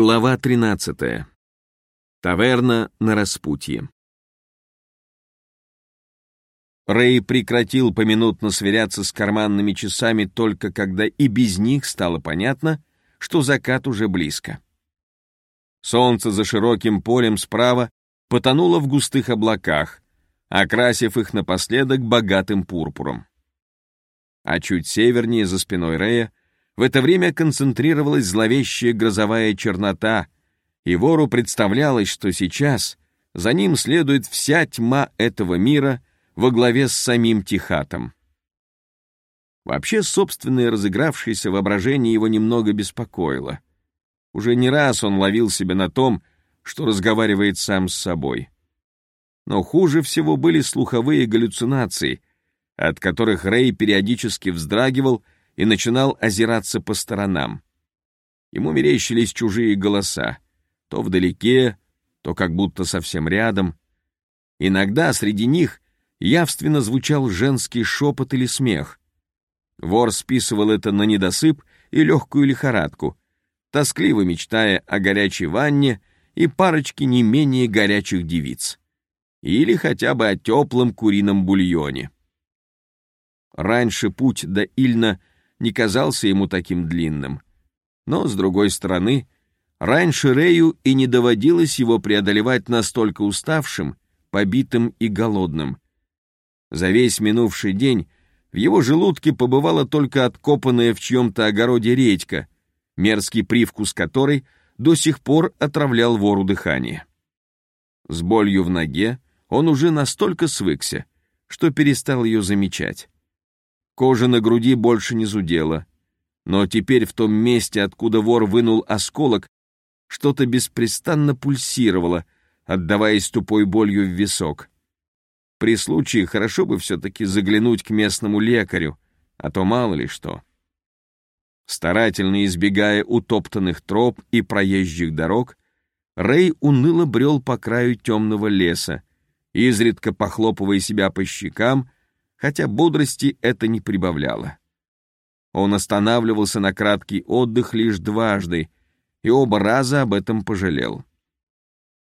Глава 13. Таверна на распутье. Рэй прекратил поминутно сверяться с карманными часами только когда и без них стало понятно, что закат уже близко. Солнце за широким полем справа потонуло в густых облаках, окрасив их напоследок богатым пурпуром. А чуть севернее, за спиной Рэя, в это время концентрировалась зловещая грозовая чернота, и вору представлялось, что сейчас за ним следует вся тьма этого мира во главе с самим Тихатом. Вообще, собственное разыгравшееся воображение его немного беспокоило. Уже не раз он ловил себя на том, что разговаривает сам с собой. Но хуже всего были слуховые галлюцинации, от которых Рэй периодически вздрагивал и начинал озираться по сторонам. Ему мерещились чужие голоса, то вдалеке, то как будто совсем рядом. Иногда среди них явственно звучал женский шепот или смех. Вор списывал это на недосып и легкую лихорадку, тоскливо мечтая о горячей ванне и парочке не менее горячих девиц. Или хотя бы о теплом курином бульоне. Раньше путь до Ильна не казался ему таким длинным. Но, с другой стороны, раньше Рэю и не доводилось его преодолевать настолько уставшим, побитым и голодным. За весь минувший день в его желудке побывала только откопанная в чьем-то огороде редька, мерзкий привкус которой до сих пор отравлял вору дыхание. С болью в ноге он уже настолько свыкся, что перестал ее замечать. Кожа на груди больше не зудела. Но теперь в том месте, откуда вор вынул осколок, что-то беспрестанно пульсировало, отдаваясь тупой болью в висок. При случае хорошо бы все-таки заглянуть к местному лекарю, а то мало ли что. Старательно избегая утоптанных троп и проезжих дорог, Рэй уныло брел по краю темного леса, изредка похлопывая себя по щекам хотя бодрости это не прибавляло. Он останавливался на краткий отдых лишь дважды, и оба раза об этом пожалел.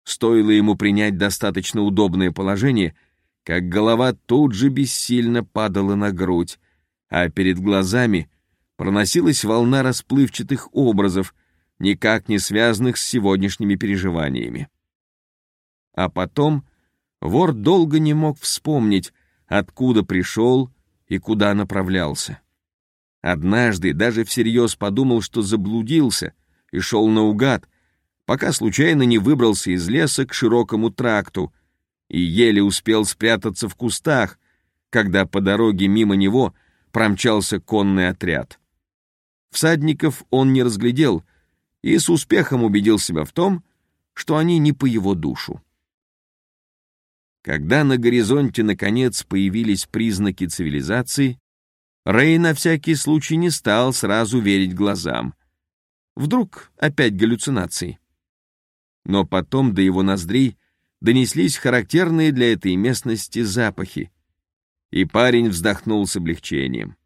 Стоило ему принять достаточно удобное положение, как голова тут же бессильно падала на грудь, а перед глазами проносилась волна расплывчатых образов, никак не связанных с сегодняшними переживаниями. А потом вор долго не мог вспомнить, откуда пришел и куда направлялся. Однажды даже всерьез подумал, что заблудился и шел наугад, пока случайно не выбрался из леса к широкому тракту и еле успел спрятаться в кустах, когда по дороге мимо него промчался конный отряд. Всадников он не разглядел и с успехом убедил себя в том, что они не по его душу. Когда на горизонте наконец появились признаки цивилизации, Рэй на всякий случай не стал сразу верить глазам. Вдруг опять галлюцинации. Но потом до его ноздрей донеслись характерные для этой местности запахи, и парень вздохнул с облегчением.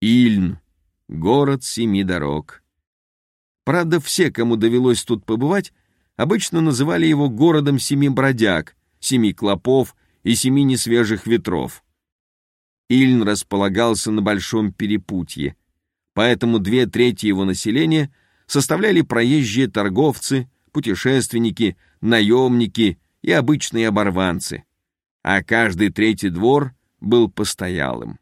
Ильн, город семи дорог. Правда, все, кому довелось тут побывать, обычно называли его городом семи бродяг, семи клопов и семи несвежих ветров. Ильн располагался на большом перепутье, поэтому две трети его населения составляли проезжие торговцы, путешественники, наемники и обычные оборванцы, а каждый третий двор был постоялым.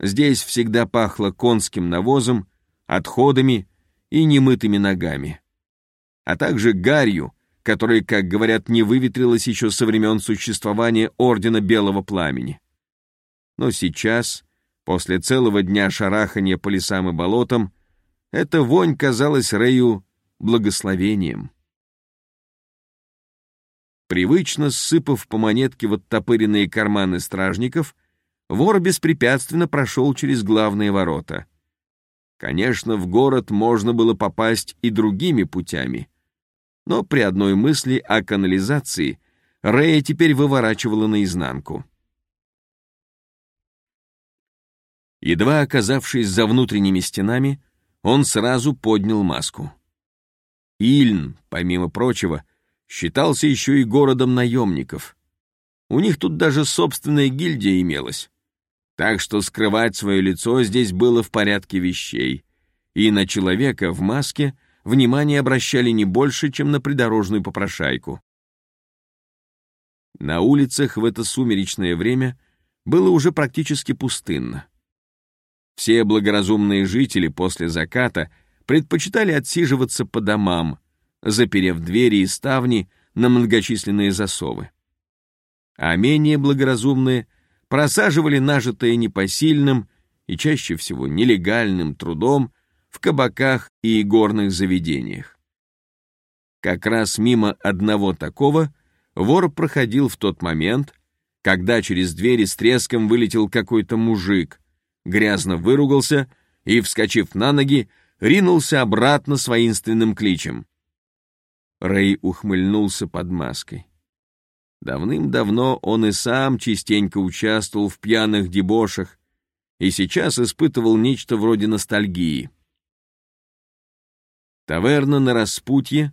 Здесь всегда пахло конским навозом, отходами и немытыми ногами, а также гарью, которое, как говорят, не выветрилось еще со времен существования Ордена Белого Пламени. Но сейчас, после целого дня шарахания по лесам и болотам, эта вонь казалась Рэю благословением. Привычно сыпав по монетке в оттопыренные карманы стражников, вор беспрепятственно прошел через главные ворота. Конечно, в город можно было попасть и другими путями — но при одной мысли о канализации Рэя теперь выворачивала наизнанку. Едва оказавшись за внутренними стенами, он сразу поднял маску. Ильн, помимо прочего, считался еще и городом наемников. У них тут даже собственная гильдия имелась. Так что скрывать свое лицо здесь было в порядке вещей. И на человека в маске внимание обращали не больше, чем на придорожную попрошайку. На улицах в это сумеречное время было уже практически пустынно. Все благоразумные жители после заката предпочитали отсиживаться по домам, заперев двери и ставни на многочисленные засовы. А менее благоразумные просаживали нажитое непосильным и чаще всего нелегальным трудом в кабаках и горных заведениях. Как раз мимо одного такого вор проходил в тот момент, когда через двери с треском вылетел какой-то мужик, грязно выругался и, вскочив на ноги, ринулся обратно с воинственным кличем. Рэй ухмыльнулся под маской. Давным-давно он и сам частенько участвовал в пьяных дебошах и сейчас испытывал нечто вроде ностальгии. Таверна на распутье,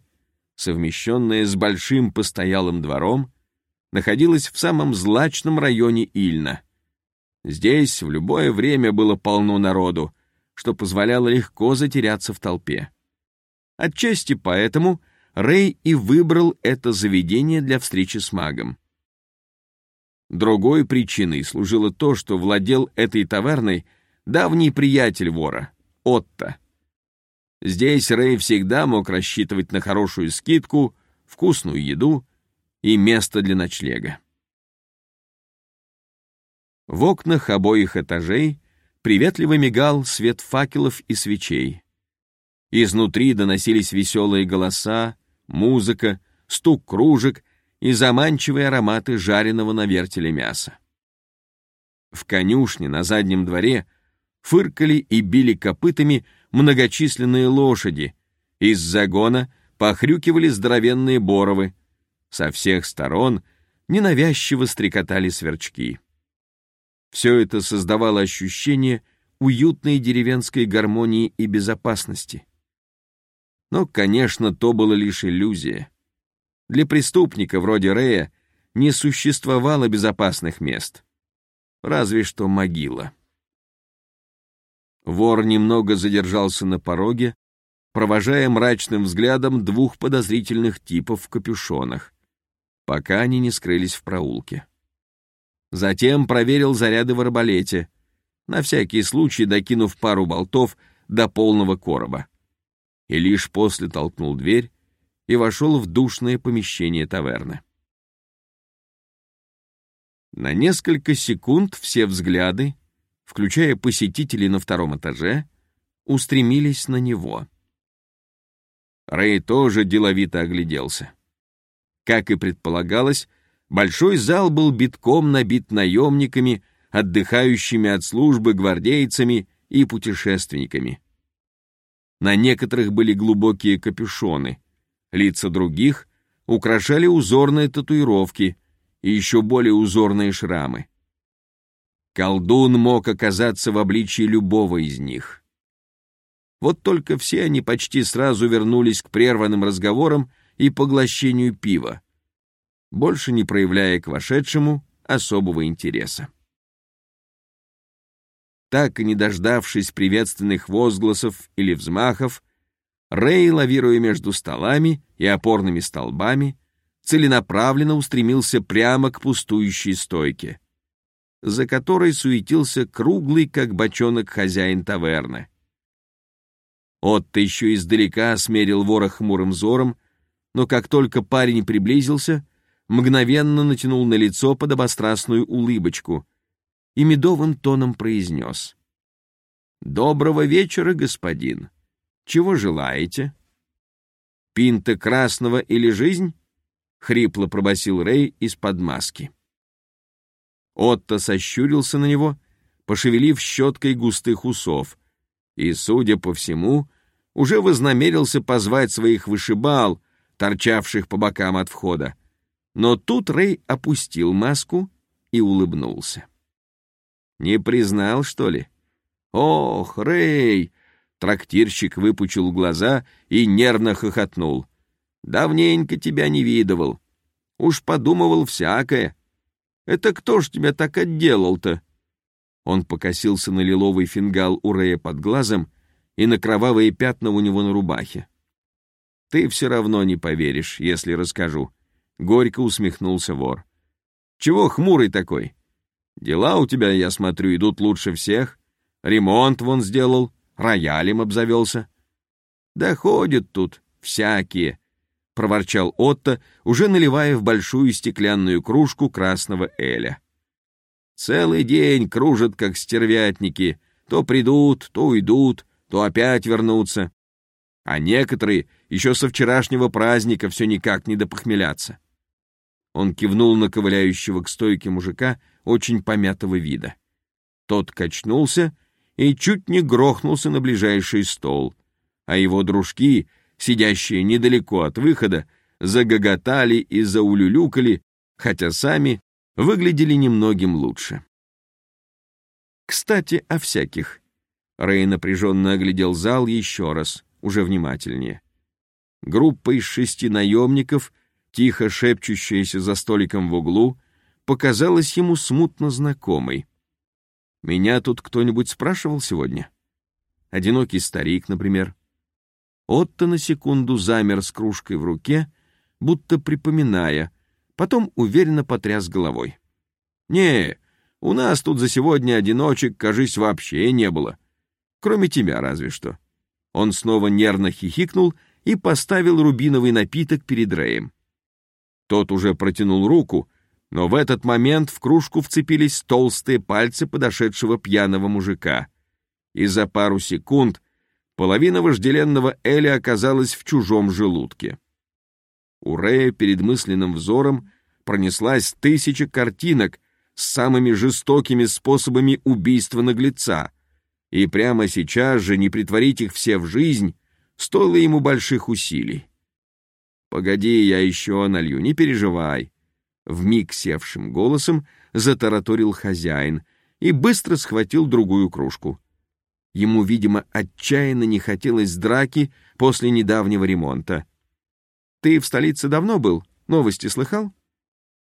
совмещенная с большим постоялым двором, находилась в самом злачном районе Ильна. Здесь в любое время было полно народу, что позволяло легко затеряться в толпе. Отчасти поэтому Рэй и выбрал это заведение для встречи с магом. Другой причиной служило то, что владел этой таверной давний приятель вора, Отто. Здесь Рэй всегда мог рассчитывать на хорошую скидку, вкусную еду и место для ночлега. В окнах обоих этажей приветливо мигал свет факелов и свечей. Изнутри доносились веселые голоса, музыка, стук кружек и заманчивые ароматы жареного на вертеле мяса. В конюшне на заднем дворе фыркали и били копытами многочисленные лошади, из загона похрюкивали здоровенные боровы, со всех сторон ненавязчиво стрекотали сверчки. Все это создавало ощущение уютной деревенской гармонии и безопасности. Но, конечно, то была лишь иллюзия. Для преступника вроде Рея не существовало безопасных мест. Разве что могила. Вор немного задержался на пороге, провожая мрачным взглядом двух подозрительных типов в капюшонах, пока они не скрылись в проулке. Затем проверил заряды в арбалете, на всякий случай докинув пару болтов до полного короба. И лишь после толкнул дверь и вошел в душное помещение таверны. На несколько секунд все взгляды, включая посетителей на втором этаже, устремились на него. Рэй тоже деловито огляделся. Как и предполагалось, Большой зал был битком набит наемниками, отдыхающими от службы гвардейцами и путешественниками. На некоторых были глубокие капюшоны, лица других украшали узорные татуировки и еще более узорные шрамы. Колдун мог оказаться в обличии любого из них. Вот только все они почти сразу вернулись к прерванным разговорам и поглощению пива больше не проявляя к вошедшему особого интереса. Так и не дождавшись приветственных возгласов или взмахов, Рэй, лавируя между столами и опорными столбами, целенаправленно устремился прямо к пустующей стойке, за которой суетился круглый, как бочонок, хозяин таверны. Отто еще издалека осмерил вора хмурым взором, но как только парень приблизился, мгновенно натянул на лицо подобострастную улыбочку и медовым тоном произнес. «Доброго вечера, господин. Чего желаете?» «Пинта красного или жизнь?» — хрипло пробасил Рэй из-под маски. Отто сощурился на него, пошевелив щеткой густых усов, и, судя по всему, уже вознамерился позвать своих вышибал, торчавших по бокам от входа, но тут Рэй опустил маску и улыбнулся. «Не признал, что ли?» «Ох, Рэй, Трактирщик выпучил глаза и нервно хохотнул. «Давненько тебя не видывал. Уж подумывал всякое. Это кто ж тебя так отделал-то?» Он покосился на лиловый фингал у Рея под глазом и на кровавые пятна у него на рубахе. «Ты все равно не поверишь, если расскажу», — горько усмехнулся вор. «Чего хмурый такой? Дела у тебя, я смотрю, идут лучше всех. Ремонт вон сделал, роялем обзавелся. Да ходят тут всякие, — проворчал Отто, уже наливая в большую стеклянную кружку красного эля. Целый день кружат, как стервятники, то придут, то уйдут, то опять вернутся. А некоторые еще со вчерашнего праздника все никак не допохмелятся. Он кивнул на ковыляющего к стойке мужика очень помятого вида. Тот качнулся и чуть не грохнулся на ближайший стол, а его дружки, сидящие недалеко от выхода, загоготали и заулюлюкали, хотя сами выглядели немногим лучше. Кстати, о всяких. Рэй напряженно оглядел зал еще раз, уже внимательнее. Группа из шести наемников, тихо шепчущаяся за столиком в углу, показалась ему смутно знакомой. Меня тут кто-нибудь спрашивал сегодня? Одинокий старик, например. Отто на секунду замер с кружкой в руке, будто припоминая, потом уверенно потряс головой. «Не, у нас тут за сегодня одиночек, кажись, вообще не было. Кроме тебя разве что». Он снова нервно хихикнул и поставил рубиновый напиток перед Рэем. Тот уже протянул руку, но в этот момент в кружку вцепились толстые пальцы подошедшего пьяного мужика. И за пару секунд половина вожделенного Эля оказалась в чужом желудке. У Рэя перед мысленным взором пронеслась тысяча картинок с самыми жестокими способами убийства наглеца, и прямо сейчас же не притворить их все в жизнь стоило ему больших усилий. «Погоди, я еще налью, не переживай», вмиг севшим голосом затараторил хозяин и быстро схватил другую кружку. Ему, видимо, отчаянно не хотелось драки после недавнего ремонта. «Ты в столице давно был? Новости слыхал?»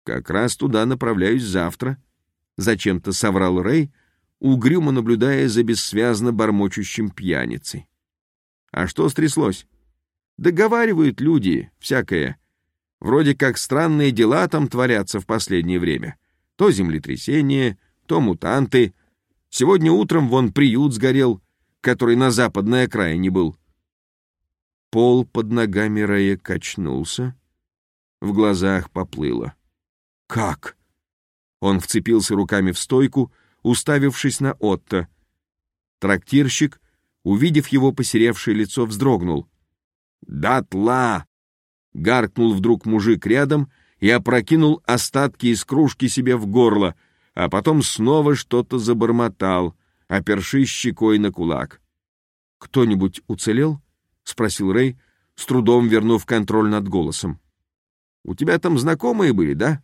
«Как раз туда направляюсь завтра», — зачем-то соврал Рэй, угрюмо наблюдая за бессвязно бормочущим пьяницей. «А что стряслось?» «Договаривают люди, всякое. Вроде как странные дела там творятся в последнее время. То землетрясение, то мутанты. Сегодня утром вон приют сгорел, который на западной окраине был. Пол под ногами Рэя качнулся. В глазах поплыло. «Как?» Он вцепился руками в стойку, уставившись на Отто. Трактирщик, увидев его посеревшее лицо, вздрогнул. «Дотла!» Гаркнул вдруг мужик рядом и опрокинул остатки из кружки себе в горло, а потом снова что-то забормотал, опершись щекой на кулак. «Кто-нибудь уцелел?» — спросил Рэй, с трудом вернув контроль над голосом. «У тебя там знакомые были, да?»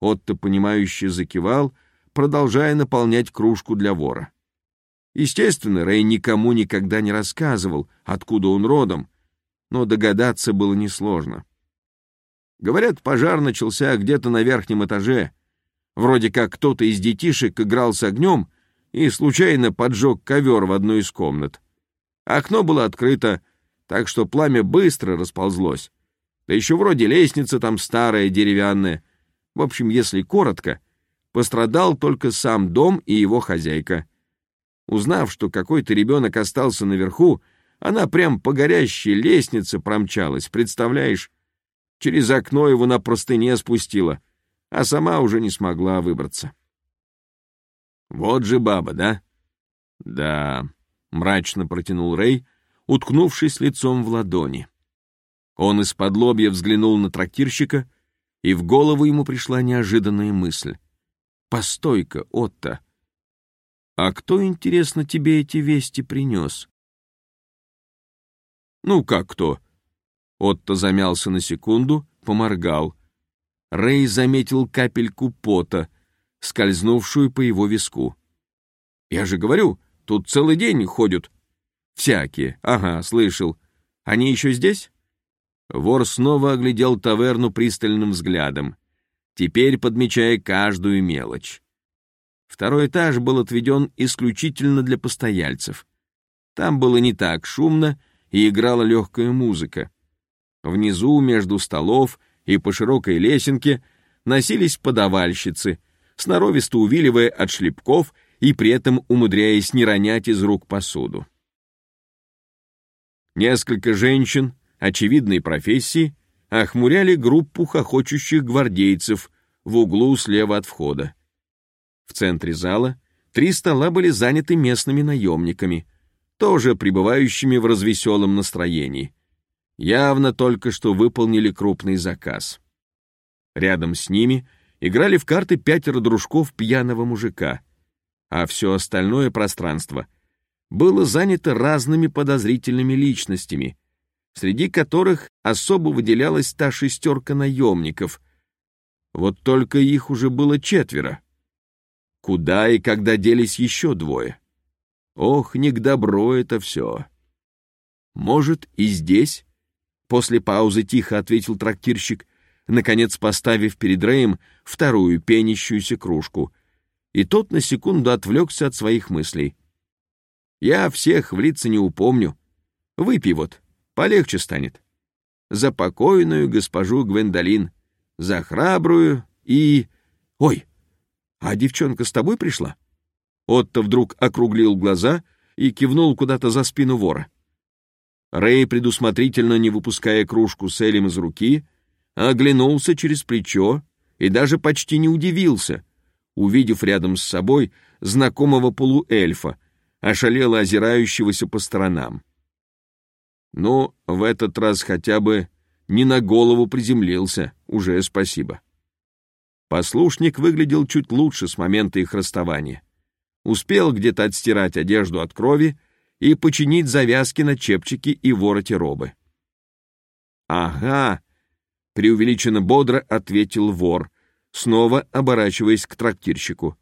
Отто, понимающе закивал, продолжая наполнять кружку для вора. Естественно, Рэй никому никогда не рассказывал, откуда он родом, но догадаться было несложно. Говорят, пожар начался где-то на верхнем этаже. Вроде как кто-то из детишек играл с огнем и случайно поджег ковер в одной из комнат. Окно было открыто, так что пламя быстро расползлось. Да еще вроде лестница там старая, деревянная. В общем, если коротко, пострадал только сам дом и его хозяйка. Узнав, что какой-то ребенок остался наверху, она прям по горящей лестнице промчалась, представляешь? Через окно его на простыне спустила, а сама уже не смогла выбраться. Вот же баба, да? Да, мрачно протянул Рэй, уткнувшись лицом в ладони. Он из-под лобья взглянул на трактирщика, и в голову ему пришла неожиданная мысль. «Постой-ка, Отто! А кто, интересно, тебе эти вести принес?» «Ну как кто?» Отто замялся на секунду, поморгал. Рэй заметил капельку пота, скользнувшую по его виску. «Я же говорю, тут целый день ходят. Всякие. Ага, слышал. Они еще здесь? Вор снова оглядел таверну пристальным взглядом, теперь подмечая каждую мелочь. Второй этаж был отведен исключительно для постояльцев. Там было не так шумно и играла легкая музыка. Внизу, между столов и по широкой лесенке, носились подавальщицы, сноровисто увиливая от шлепков и при этом умудряясь не ронять из рук посуду. Несколько женщин очевидной профессии охмуряли группу хохочущих гвардейцев в углу слева от входа. В центре зала три стола были заняты местными наемниками, тоже пребывающими в развеселом настроении. Явно только что выполнили крупный заказ. Рядом с ними играли в карты пятеро дружков пьяного мужика, а все остальное пространство было занято разными подозрительными личностями, среди которых особо выделялась та шестерка наемников. Вот только их уже было четверо. Куда и когда делись еще двое? Ох, не к добру это все. Может, и здесь? После паузы тихо ответил трактирщик, наконец поставив перед Рэем вторую пенящуюся кружку. И тот на секунду отвлекся от своих мыслей. Я всех в лица не упомню. Выпей вот, полегче станет. За покойную госпожу Гвендолин, за храбрую и... Ой, а девчонка с тобой пришла? Отто вдруг округлил глаза и кивнул куда-то за спину вора. Рэй, предусмотрительно не выпуская кружку с Элем из руки, оглянулся через плечо и даже почти не удивился, увидев рядом с собой знакомого полуэльфа, ошалело озирающегося по сторонам. Но в этот раз хотя бы не на голову приземлился, уже спасибо. Послушник выглядел чуть лучше с момента их расставания. Успел где-то отстирать одежду от крови и починить завязки на чепчике и вороте робы. «Ага», — преувеличенно бодро ответил вор, снова оборачиваясь к трактирщику.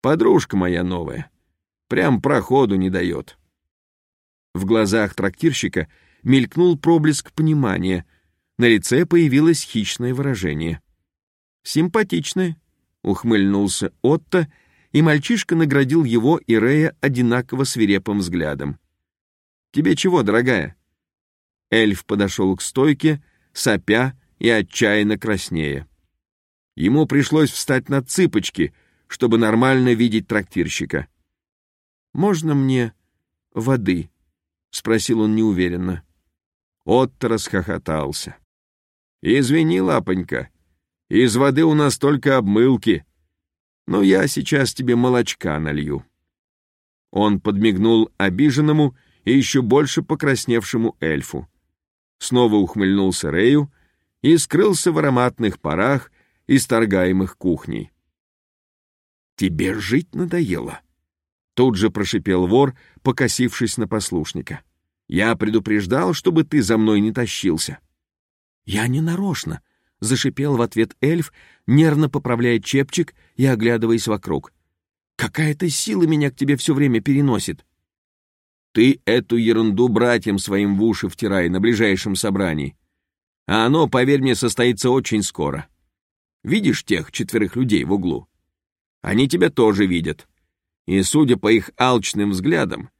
«Подружка моя новая. Прям проходу не дает». В глазах трактирщика мелькнул проблеск понимания, на лице появилось хищное выражение. «Симпатичное», — ухмыльнулся Отто, — и мальчишка наградил его и Рея одинаково свирепым взглядом. «Тебе чего, дорогая?» Эльф подошел к стойке, сопя и отчаянно краснея. Ему пришлось встать на цыпочки, чтобы нормально видеть трактирщика. «Можно мне воды?» — спросил он неуверенно. Отто расхохотался. «Извини, лапонька, из воды у нас только обмылки», но я сейчас тебе молочка налью». Он подмигнул обиженному и еще больше покрасневшему эльфу. Снова ухмыльнулся Рею и скрылся в ароматных парах, исторгаемых кухней. «Тебе жить надоело?» Тут же прошипел вор, покосившись на послушника. «Я предупреждал, чтобы ты за мной не тащился». «Я не нарочно», зашипел в ответ эльф, нервно поправляя чепчик и оглядываясь вокруг. Какая-то сила меня к тебе все время переносит. Ты эту ерунду братьям своим в уши втирай на ближайшем собрании. А оно, поверь мне, состоится очень скоро. Видишь тех четверых людей в углу? Они тебя тоже видят. И, судя по их алчным взглядам,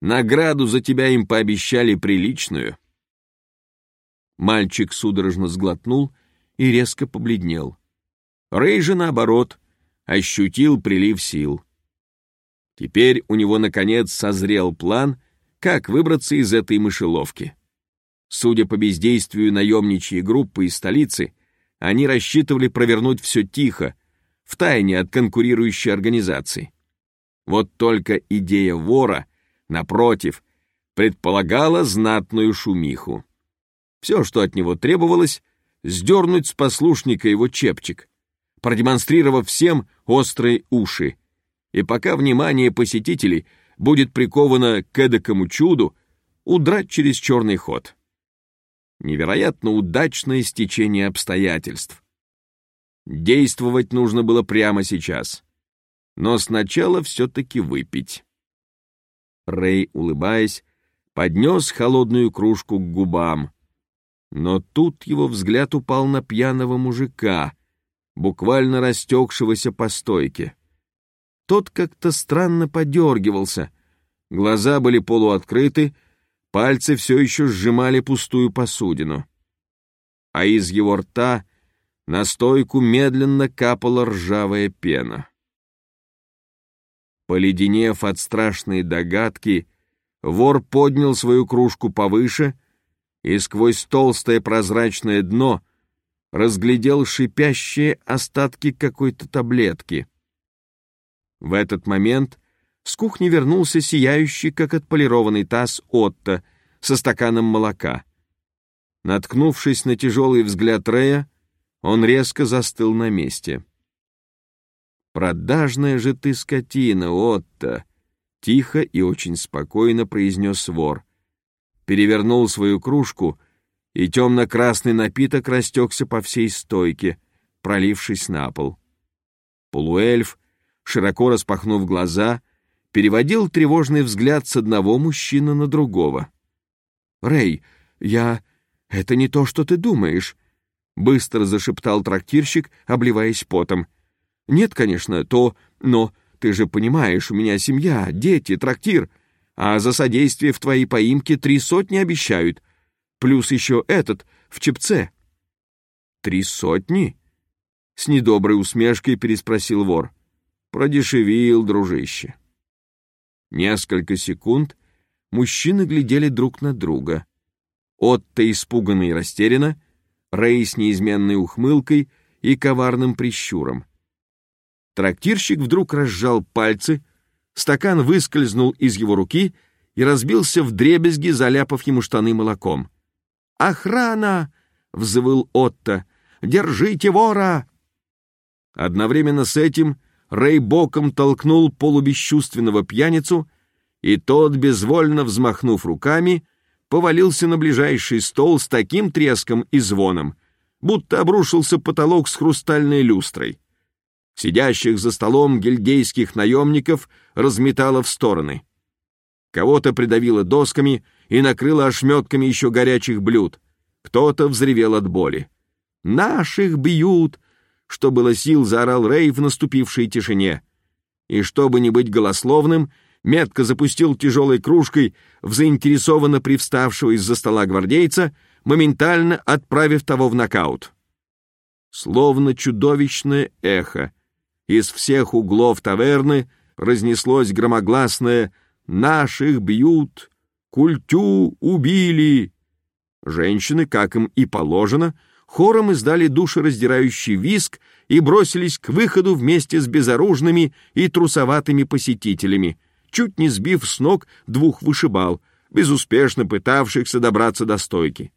награду за тебя им пообещали приличную. Мальчик судорожно сглотнул и резко побледнел. Рэй же, наоборот, ощутил прилив сил. Теперь у него, наконец, созрел план, как выбраться из этой мышеловки. Судя по бездействию наемничьей группы из столицы, они рассчитывали провернуть все тихо, втайне от конкурирующей организации. Вот только идея вора, напротив, предполагала знатную шумиху. Все, что от него требовалось, сдернуть с послушника его чепчик, продемонстрировав всем острые уши. И пока внимание посетителей будет приковано к эдакому чуду, удрать через черный ход. Невероятно удачное стечение обстоятельств. Действовать нужно было прямо сейчас. Но сначала все-таки выпить. Рэй, улыбаясь, поднес холодную кружку к губам. Но тут его взгляд упал на пьяного мужика, буквально растекшегося по стойке. Тот как-то странно подергивался, глаза были полуоткрыты, пальцы все еще сжимали пустую посудину. А из его рта на стойку медленно капала ржавая пена. Поледенев от страшной догадки, вор поднял свою кружку повыше и сквозь толстое прозрачное дно разглядел шипящие остатки какой-то таблетки. В этот момент с кухни вернулся сияющий, как отполированный таз, Отто со стаканом молока. Наткнувшись на тяжелый взгляд Рея, он резко застыл на месте. «Продажная же ты скотина, Отто!» — тихо и очень спокойно произнес вор. Перевернул свою кружку, и темно-красный напиток растекся по всей стойке, пролившись на пол. Полуэльф, широко распахнув глаза, переводил тревожный взгляд с одного мужчины на другого. «Рэй, я... Это не то, что ты думаешь», — быстро зашептал трактирщик, обливаясь потом. Нет, конечно, то, но ты же понимаешь, у меня семья, дети, трактир, а за содействие в твоей поимке три сотни обещают, плюс еще этот в чепце. Три сотни? С недоброй усмешкой переспросил вор. Продешевил, дружище. Несколько секунд мужчины глядели друг на друга. Отто испуганно и растерянно, Рэй с неизменной ухмылкой и коварным прищуром. Трактирщик вдруг разжал пальцы, стакан выскользнул из его руки и разбился в дребезги, заляпав ему штаны молоком. «Охрана!» — взвыл Отто. «Держите вора!» Одновременно с этим Рэй боком толкнул полубесчувственного пьяницу, и тот, безвольно взмахнув руками, повалился на ближайший стол с таким треском и звоном, будто обрушился потолок с хрустальной люстрой. Сидящих за столом гильдейских наемников разметало в стороны. Кого-то придавило досками и накрыло ошметками еще горячих блюд. Кто-то взревел от боли. «Наших бьют!» Что было сил, заорал Рэй в наступившей тишине. И чтобы не быть голословным, метко запустил тяжелой кружкой в заинтересованно привставшего из-за стола гвардейца, моментально отправив того в нокаут. Словно чудовищное эхо, из всех углов таверны разнеслось громогласное «Наших бьют! Культю убили!» Женщины, как им и положено, хором издали душераздирающий виск и бросились к выходу вместе с безоружными и трусоватыми посетителями, чуть не сбив с ног двух вышибал, безуспешно пытавшихся добраться до стойки.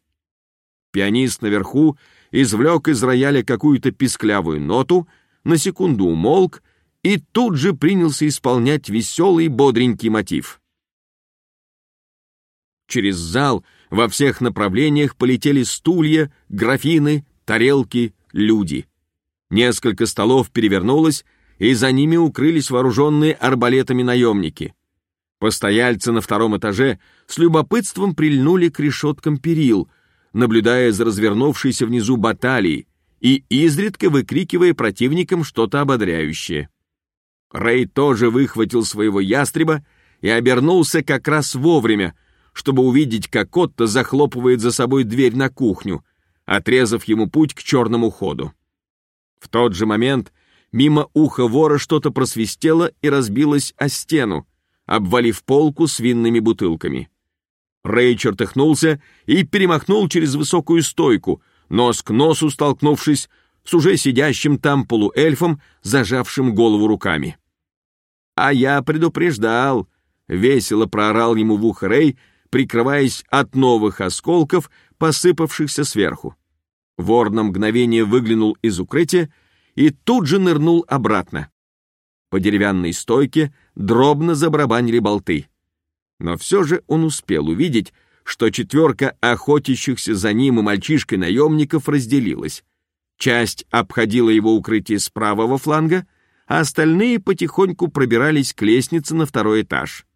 Пианист наверху извлек из рояля какую-то писклявую ноту, на секунду умолк и тут же принялся исполнять веселый бодренький мотив. Через зал во всех направлениях полетели стулья, графины, тарелки, люди. Несколько столов перевернулось, и за ними укрылись вооруженные арбалетами наемники. Постояльцы на втором этаже с любопытством прильнули к решеткам перил, наблюдая за развернувшейся внизу баталией, и изредка выкрикивая противникам что-то ободряющее. Рэй тоже выхватил своего ястреба и обернулся как раз вовремя, чтобы увидеть, как Отто захлопывает за собой дверь на кухню, отрезав ему путь к черному ходу. В тот же момент мимо уха вора что-то просвистело и разбилось о стену, обвалив полку с винными бутылками. Рэй чертыхнулся и перемахнул через высокую стойку, нос к носу столкнувшись с уже сидящим там полуэльфом, зажавшим голову руками. «А я предупреждал!» — весело проорал ему в ухо Рэй, прикрываясь от новых осколков, посыпавшихся сверху. Вор на мгновение выглянул из укрытия и тут же нырнул обратно. По деревянной стойке дробно забарабанили болты. Но все же он успел увидеть, что четверка охотящихся за ним и мальчишкой-наемников разделилась. Часть обходила его укрытие с правого фланга, а остальные потихоньку пробирались к лестнице на второй этаж.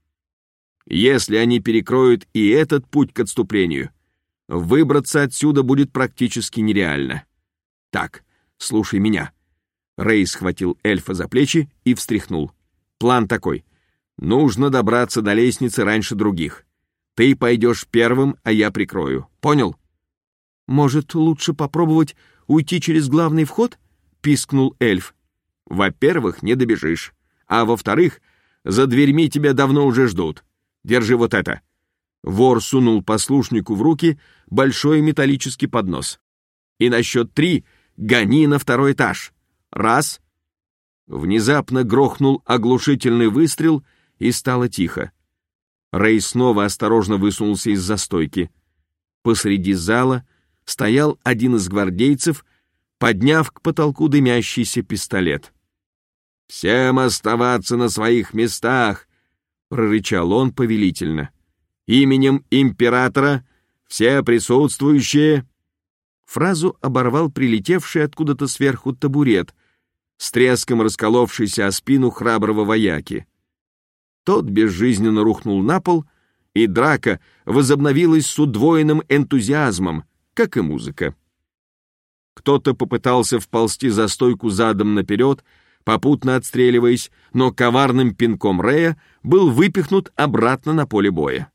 Если они перекроют и этот путь к отступлению, выбраться отсюда будет практически нереально. Так, слушай меня. Рэй схватил эльфа за плечи и встряхнул. План такой. Нужно добраться до лестницы раньше других. Ты пойдешь первым, а я прикрою. Понял? Может, лучше попробовать уйти через главный вход? пискнул эльф. Во-первых, не добежишь, а во-вторых, за дверьми тебя давно уже ждут. Держи вот это. Вор сунул послушнику в руки большой металлический поднос. И на счет три гони на второй этаж. Раз. Внезапно грохнул оглушительный выстрел, и стало тихо. Рэй снова осторожно высунулся из застойки. Посреди зала стоял один из гвардейцев, подняв к потолку дымящийся пистолет. «Всем оставаться на своих местах!» — прорычал он повелительно. «Именем императора все присутствующие...» Фразу оборвал прилетевший откуда-то сверху табурет, с треском расколовшийся о спину храброго вояки. Тот безжизненно рухнул на пол, и драка возобновилась с удвоенным энтузиазмом, как и музыка. Кто-то попытался вползти за стойку задом наперед, попутно отстреливаясь, но коварным пинком Рея был выпихнут обратно на поле боя.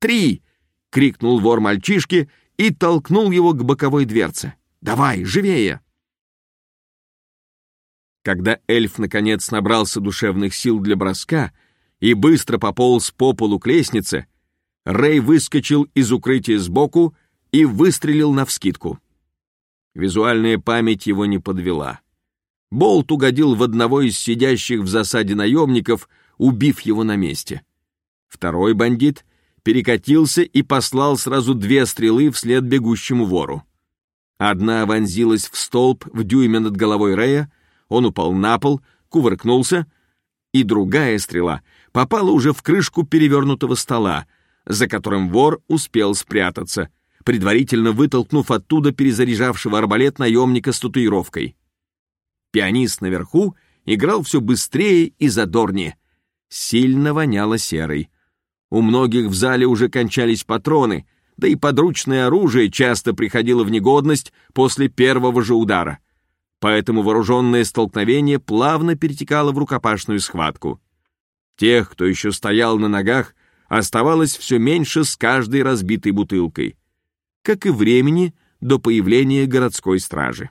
«Три!» — крикнул вор мальчишке и толкнул его к боковой дверце. «Давай, живее!» Когда эльф наконец набрался душевных сил для броска и быстро пополз по полу к лестнице, Рэй выскочил из укрытия сбоку и выстрелил навскидку. Визуальная память его не подвела. Болт угодил в одного из сидящих в засаде наемников, убив его на месте. Второй бандит перекатился и послал сразу две стрелы вслед бегущему вору. Одна вонзилась в столб в дюйме над головой Рэя, он упал на пол, кувыркнулся, и другая стрела попала уже в крышку перевернутого стола, за которым вор успел спрятаться — предварительно вытолкнув оттуда перезаряжавшего арбалет наемника с татуировкой. Пианист наверху играл все быстрее и задорнее. Сильно воняло серой. У многих в зале уже кончались патроны, да и подручное оружие часто приходило в негодность после первого же удара. Поэтому вооруженное столкновение плавно перетекало в рукопашную схватку. Тех, кто еще стоял на ногах, оставалось все меньше с каждой разбитой бутылкой как и времени до появления городской стражи.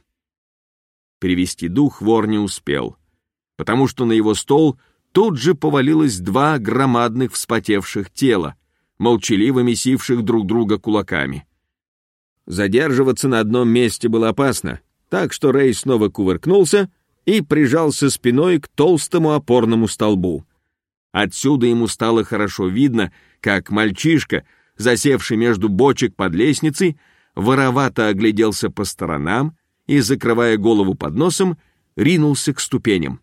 Перевести дух вор не успел, потому что на его стол тут же повалилось два громадных вспотевших тела, молчаливо месивших друг друга кулаками. Задерживаться на одном месте было опасно, так что Рэй снова кувыркнулся и прижался спиной к толстому опорному столбу. Отсюда ему стало хорошо видно, как мальчишка — засевший между бочек под лестницей, воровато огляделся по сторонам и, закрывая голову под носом, ринулся к ступеням.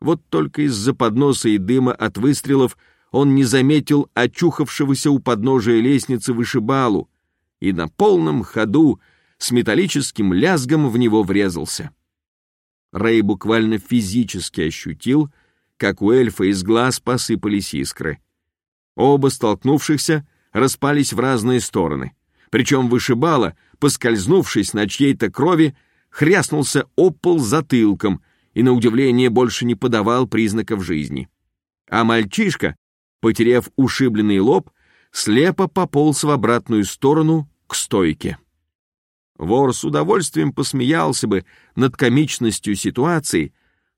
Вот только из-за подноса и дыма от выстрелов он не заметил очухавшегося у подножия лестницы вышибалу и на полном ходу с металлическим лязгом в него врезался. Рэй буквально физически ощутил, как у эльфа из глаз посыпались искры. Оба столкнувшихся распались в разные стороны. Причем вышибала, поскользнувшись на чьей-то крови, хряснулся об пол затылком и, на удивление, больше не подавал признаков жизни. А мальчишка, потеряв ушибленный лоб, слепо пополз в обратную сторону к стойке. Вор с удовольствием посмеялся бы над комичностью ситуации,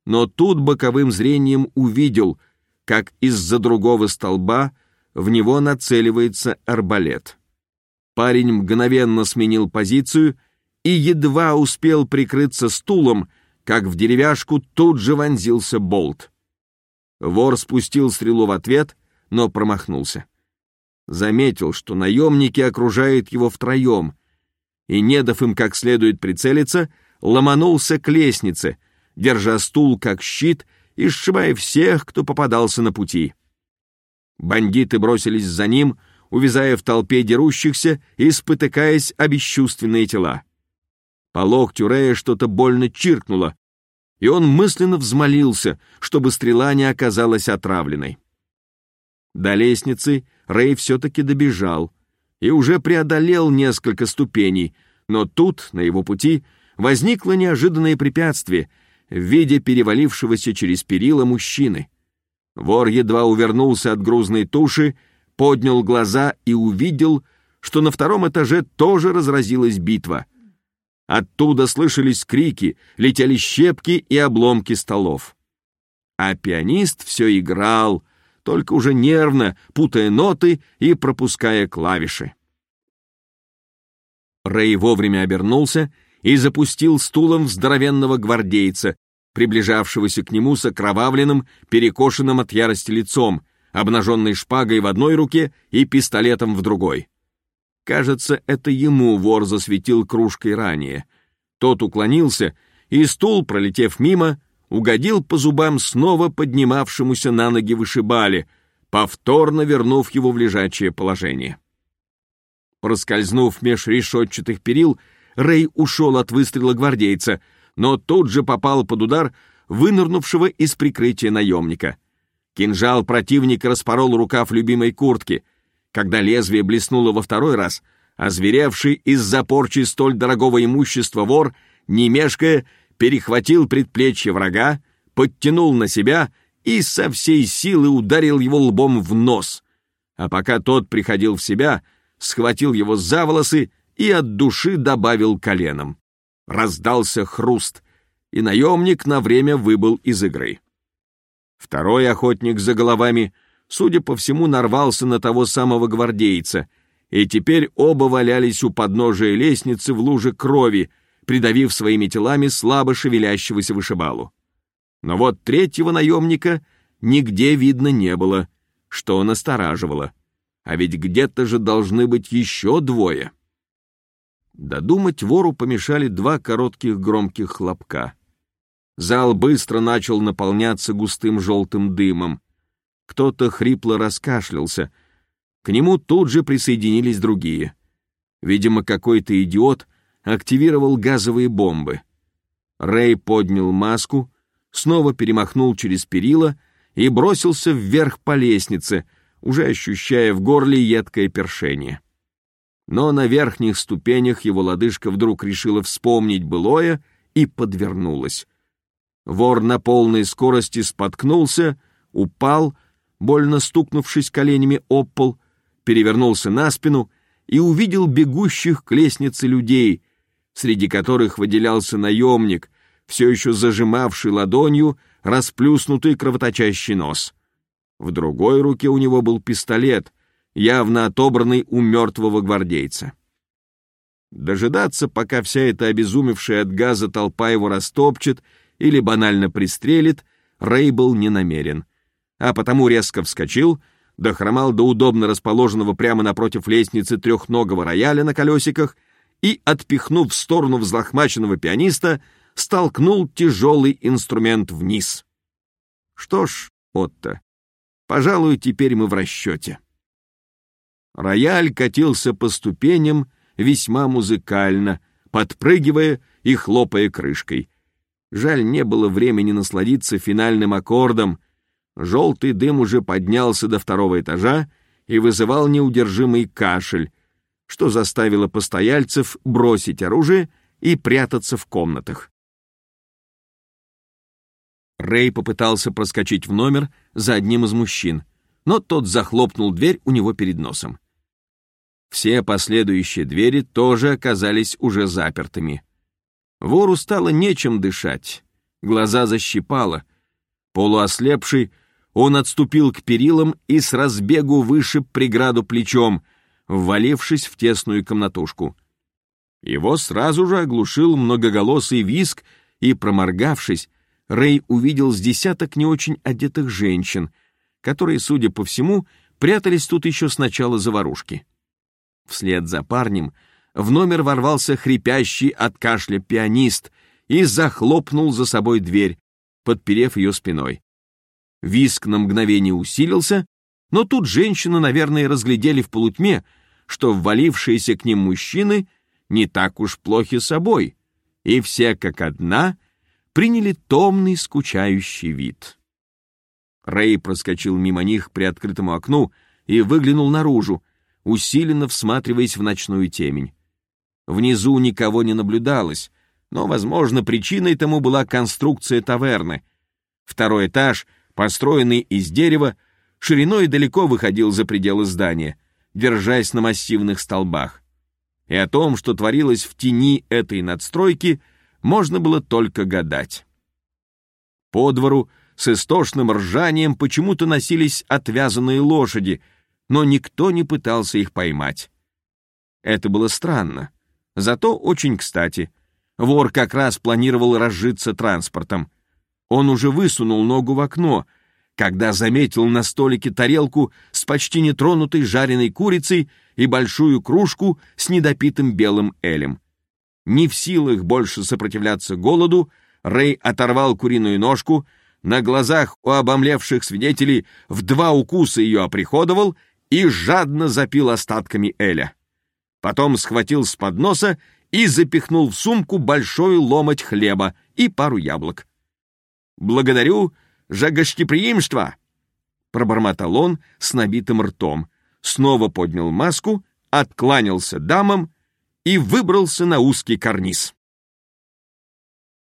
но тут боковым зрением увидел, как из-за другого столба в него нацеливается арбалет. Парень мгновенно сменил позицию и едва успел прикрыться стулом, как в деревяшку тут же вонзился болт. Вор спустил стрелу в ответ, но промахнулся. Заметил, что наемники окружают его втроем, и, не дав им как следует прицелиться, ломанулся к лестнице, держа стул как щит и сшибая всех, кто попадался на пути. Бандиты бросились за ним, увязая в толпе дерущихся и спотыкаясь о бесчувственные тела. По локтю Рея что-то больно чиркнуло, и он мысленно взмолился, чтобы стрела не оказалась отравленной. До лестницы Рэй все-таки добежал и уже преодолел несколько ступеней, но тут, на его пути, возникло неожиданное препятствие в виде перевалившегося через перила мужчины. Вор едва увернулся от грузной туши, поднял глаза и увидел, что на втором этаже тоже разразилась битва. Оттуда слышались крики, летели щепки и обломки столов. А пианист все играл, только уже нервно, путая ноты и пропуская клавиши. Рэй вовремя обернулся и запустил стулом в здоровенного гвардейца, приближавшегося к нему с окровавленным, перекошенным от ярости лицом, обнаженной шпагой в одной руке и пистолетом в другой. Кажется, это ему вор засветил кружкой ранее. Тот уклонился, и стул, пролетев мимо, угодил по зубам снова поднимавшемуся на ноги вышибали, повторно вернув его в лежачее положение. Проскользнув меж решетчатых перил, Рэй ушел от выстрела гвардейца, но тут же попал под удар вынырнувшего из прикрытия наемника. Кинжал противника распорол рукав любимой куртки. Когда лезвие блеснуло во второй раз, озверевший из-за порчи столь дорогого имущества вор, не мешкая, перехватил предплечье врага, подтянул на себя и со всей силы ударил его лбом в нос. А пока тот приходил в себя, схватил его за волосы и от души добавил коленом. Раздался хруст, и наемник на время выбыл из игры. Второй охотник за головами, судя по всему, нарвался на того самого гвардейца, и теперь оба валялись у подножия лестницы в луже крови, придавив своими телами слабо шевелящегося вышибалу. Но вот третьего наемника нигде видно не было, что настораживало. А ведь где-то же должны быть еще двое. Додумать вору помешали два коротких громких хлопка. Зал быстро начал наполняться густым желтым дымом. Кто-то хрипло раскашлялся. К нему тут же присоединились другие. Видимо, какой-то идиот — активировал газовые бомбы. Рэй поднял маску, снова перемахнул через перила и бросился вверх по лестнице, уже ощущая в горле едкое першение. Но на верхних ступенях его лодыжка вдруг решила вспомнить былое и подвернулась. Вор на полной скорости споткнулся, упал, больно стукнувшись коленями об пол, перевернулся на спину и увидел бегущих к лестнице людей, среди которых выделялся наемник, все еще зажимавший ладонью расплюснутый кровоточащий нос. В другой руке у него был пистолет, явно отобранный у мертвого гвардейца. Дожидаться, пока вся эта обезумевшая от газа толпа его растопчет или банально пристрелит, Рэй был не намерен, а потому резко вскочил, дохромал до удобно расположенного прямо напротив лестницы трехногого рояля на колесиках — и, отпихнув в сторону взлохмаченного пианиста, столкнул тяжелый инструмент вниз. Что ж, Отто, пожалуй, теперь мы в расчете. Рояль катился по ступеням весьма музыкально, подпрыгивая и хлопая крышкой. Жаль, не было времени насладиться финальным аккордом. Желтый дым уже поднялся до второго этажа и вызывал неудержимый кашель, что заставило постояльцев бросить оружие и прятаться в комнатах. Рэй попытался проскочить в номер за одним из мужчин, но тот захлопнул дверь у него перед носом. Все последующие двери тоже оказались уже запертыми. Вору стало нечем дышать, глаза защипало. Полуослепший, он отступил к перилам и с разбегу вышиб преграду плечом — ввалившись в тесную комнатушку. Его сразу же оглушил многоголосый виск, и, проморгавшись, Рэй увидел с десяток не очень одетых женщин, которые, судя по всему, прятались тут еще с начала заварушки. Вслед за парнем в номер ворвался хрипящий от кашля пианист и захлопнул за собой дверь, подперев ее спиной. Виск на мгновение усилился, но тут женщины, наверное, разглядели в полутьме, что ввалившиеся к ним мужчины не так уж плохи собой, и все как одна приняли томный скучающий вид. Рэй проскочил мимо них при открытому окну и выглянул наружу, усиленно всматриваясь в ночную темень. Внизу никого не наблюдалось, но, возможно, причиной тому была конструкция таверны. Второй этаж, построенный из дерева, шириной далеко выходил за пределы здания, держась на массивных столбах. И о том, что творилось в тени этой надстройки, можно было только гадать. По двору с истошным ржанием почему-то носились отвязанные лошади, но никто не пытался их поймать. Это было странно, зато очень кстати. Вор как раз планировал разжиться транспортом. Он уже высунул ногу в окно, когда заметил на столике тарелку с почти нетронутой жареной курицей и большую кружку с недопитым белым элем. Не в силах больше сопротивляться голоду, Рэй оторвал куриную ножку, на глазах у обомлевших свидетелей в два укуса ее оприходовал и жадно запил остатками эля. Потом схватил с подноса и запихнул в сумку большой ломоть хлеба и пару яблок. «Благодарю за гостеприимство!» Пробормотал он с набитым ртом, снова поднял маску, откланялся дамам и выбрался на узкий карниз.